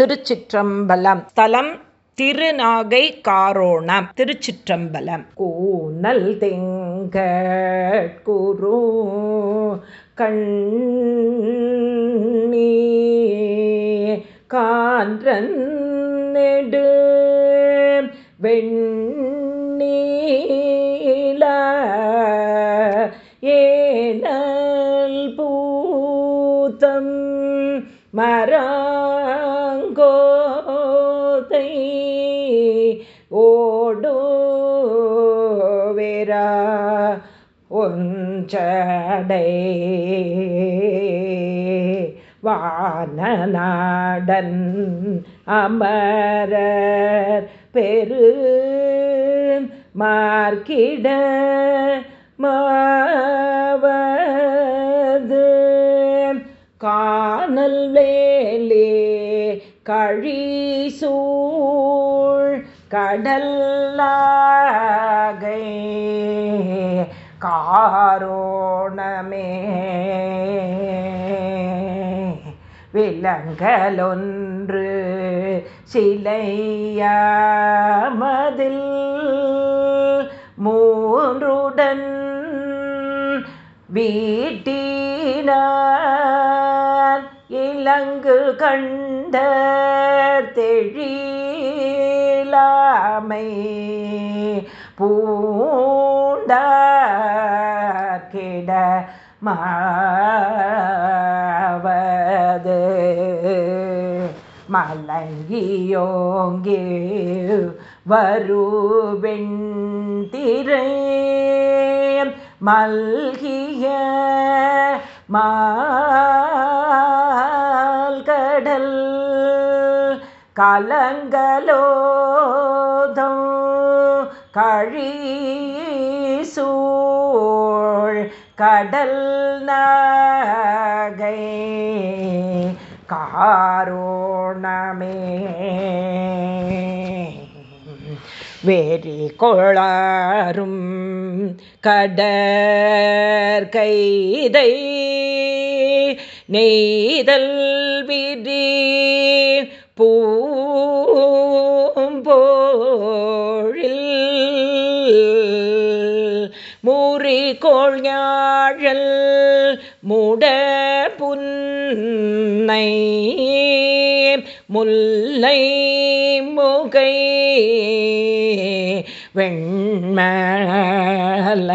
திருச்சிற்றம்பலம். தலம் திருநாகை காரோணம். திருச்சிற்றம்பலம். கூனல் தெங்கூரு கண்ணீ கான்றன் நெடு வெண்ணீல ஏனல் பூத்தம் மர ஒஞ்சடை வானநாடன் அமரர் பெரு மார்க்கிட மாவது. காணல் வேலே கழிசூழ் கடல்லாகை காரோணமே. விலங்கலொன்று சிலையமதில் மூன்றுடன் வீட்டினார். இலங்கு கண்ட தெழிலாமை. பூ கிட மாவது மலங்கியோங்கே வருவெண்திரை மல்கிய மால்கடல் கலங்கலோதம் கழி சூழ் கடல் நகை காரோணமே. வேரி கொளாரும் கடற்கைதை நெய்தல் விதி பூம்போழில். மூறிகோள் ஞாழல் முட புன்னை முல்லை முகை வெண்மல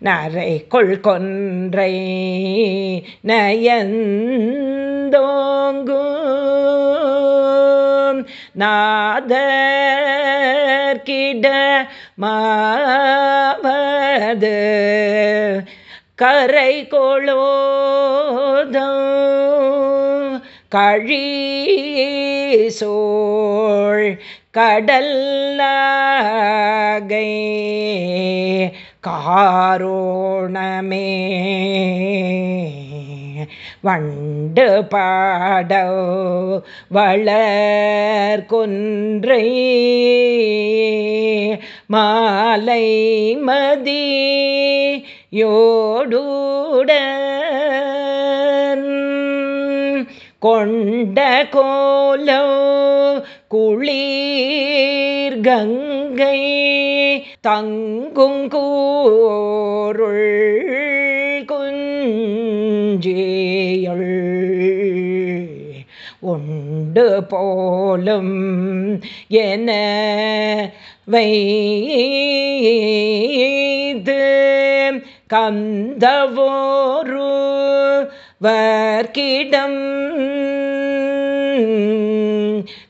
நரை கொள் கொன்றை நயந்தோங்கும் நாதர்கிட மாவது கரை கொளோதம் கழி சோழ் கடல் காரோணமே. வண்டு பாடோ வளர்கொன்றை மாலை மதி யோடுடன் கொண்ட கோலோ குளிர் கங்கை தங்குங்கூருள் குஞ்சேயள் உண்டு போலும் என வைது கந்தவோரு வர்க்கிடம்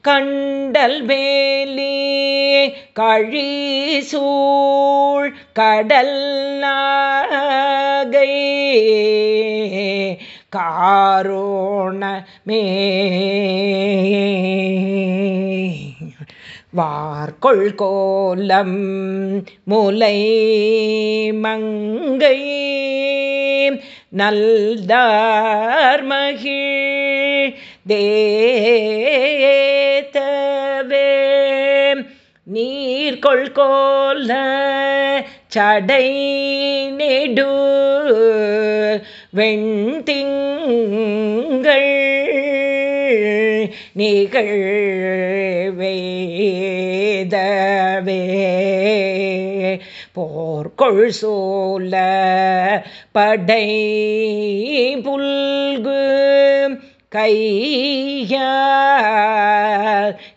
கண்டல் வேலி கழிசூழ் கடல் நாகை காரோணமே. வார்கொள் கோலம் முலை மங்கை நல்தார் மகிழ் நீர்கொள் கோல சடை நெடு வெண்திங்கள் நிகழ்வேதவே. போர்கொள் சோல படை புல்கு கையா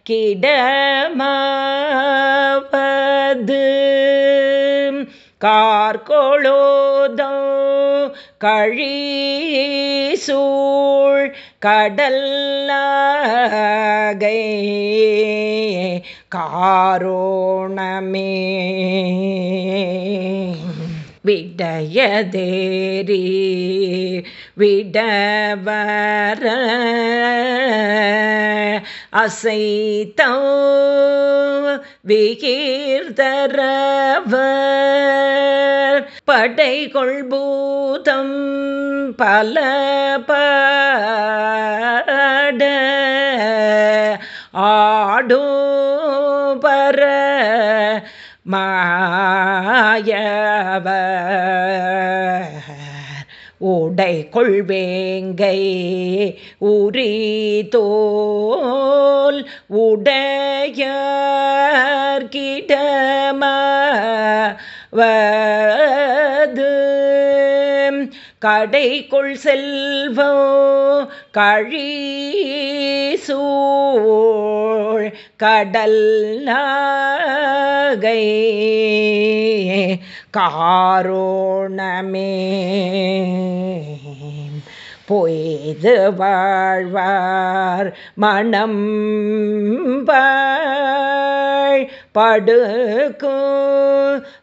கிடமாவது. கார்கொளோதோ கழி சூழ் கடல்லாகை. காரோணமே. விடயதேரி விடவர. அசைத்தோ விகீர்தரவர் படை கொள்பூதம் பல பாட ஆடோ பர மாயவர். உடை கொள்வேங்கை உரி தோல் உடையர்கிடமவது கடைக்குள் செல்வோ கழி சூழ் கடல் நாகை. காரோணமே பொய்து வாழ்வார் மணம் படுக்கு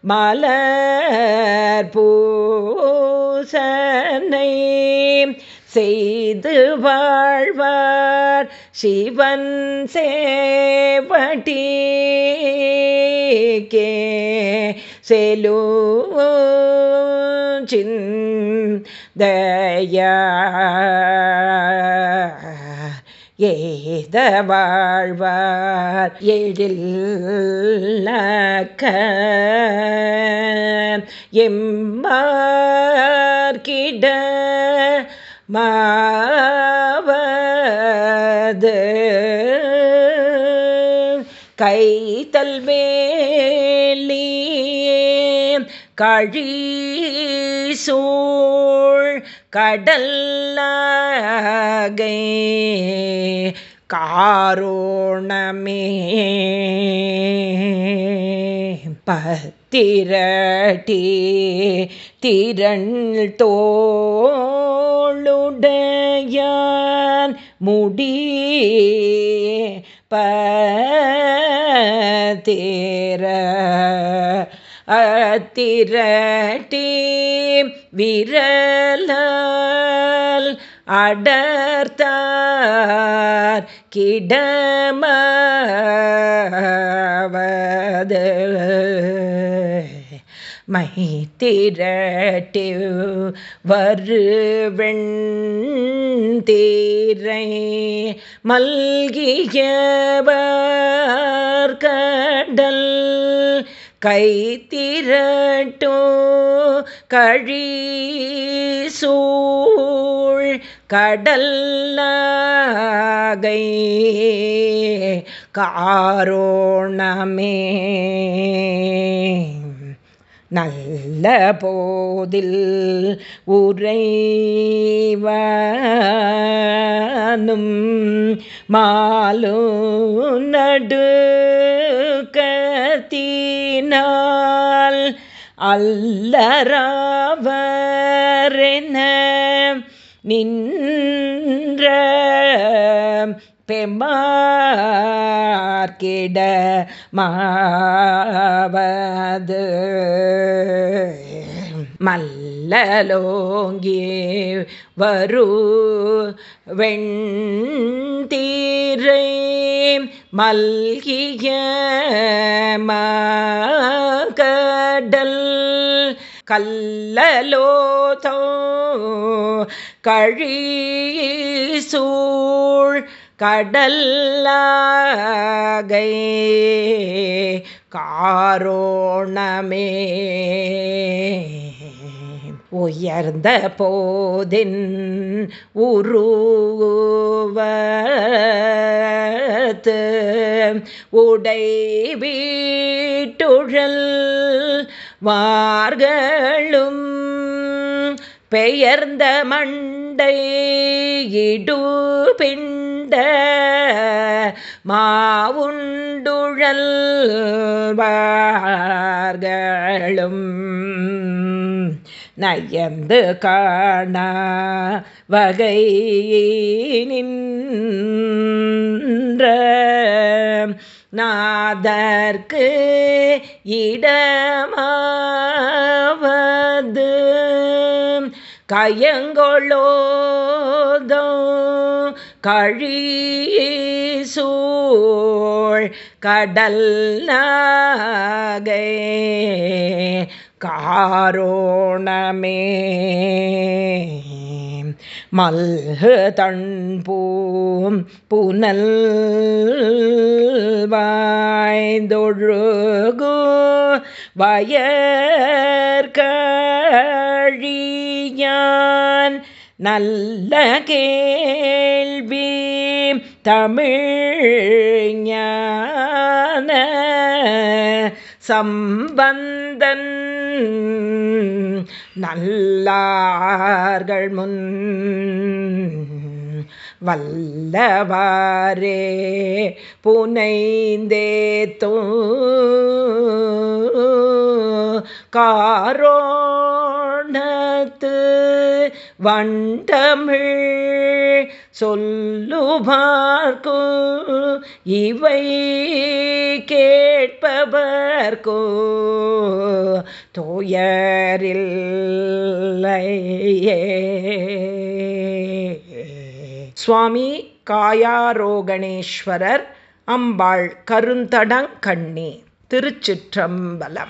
மலர் பூசனை. செய்து வாழ்வார் சிவன் சேவடி கே சிந்தயா. ஏத வாழ்வார் எழில் எம்மார்கிட மா கைத்தல் மேலே கழி சூழ் கடல்லகை காரோணமே. பத்திரட்டி திரண் தோளுடையான் முடி தேர அத்திரட்டி விரலால் அடர்த்தார் கிடமாவது. மை திரட்டி வருவெண் மல்கியவர் கடல் கை திரட்டோ கழி சூழ் கடல்லாகை காரோணமே. நல்ல போதில் உறைவனும் மாலு நடுக்கத்தினால் அல்லராவரென நின்ற பெமார்கிட மாவது. மல்லலோங்கி வரு வெண்தீரை மல்கிய கடல் கல்லலோதோ கழி சூழ் கடல்லாகை காரோணமே. உயர்ந்த போதின் உருவத்து உடை வீட்டுழல் வார்களும் பெயர்ந்த மண்டை இடு பின் பிண்ட மாவுண்டுழல் வார்களும் நயந்து காண வகை நின்ற நாதற்கு இடமாவது. கயங்கொள்ளோதோ கழிசூழ் கடல் நாகை காரோணமே. மல்கு தன்பூம் புனல் வாய்ந்தொழுகு வயற்கழி நல்ல கேள்வி. தமிழ் ஞான சம்பந்தன். நல்லார்கள் முன் வல்லவாரே புனைந்தேத்தோ காரோணத்து வண்டமிழ் சொல்லுபார்க்கு இவை கேட்பவர்கோ தோயரில்லையே. சுவாமி காயாரோகணேஸ்வரர் அம்பாள் கருந்தடங்கண்ணி திருச்சிற்றம்பலம்.